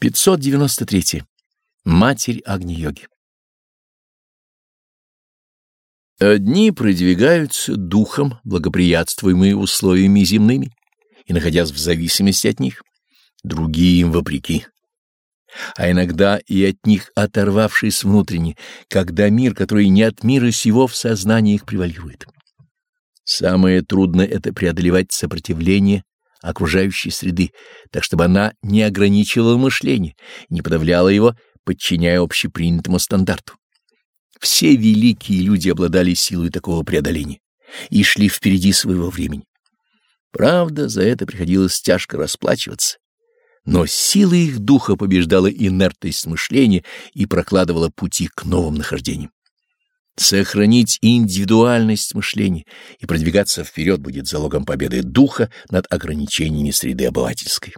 593. Матерь Агни-йоги Одни продвигаются духом, благоприятствуемые условиями земными, и находясь в зависимости от них, другие им вопреки. А иногда и от них оторвавшись внутренне, когда мир, который не от мира сего, в сознании их превалирует. Самое трудное — это преодолевать сопротивление окружающей среды, так чтобы она не ограничивала мышление, не подавляла его, подчиняя общепринятому стандарту. Все великие люди обладали силой такого преодоления и шли впереди своего времени. Правда, за это приходилось тяжко расплачиваться, но сила их духа побеждала инертность мышления и прокладывала пути к новым нахождениям. Сохранить индивидуальность мышления и продвигаться вперед будет залогом победы духа над ограничениями среды обывательской.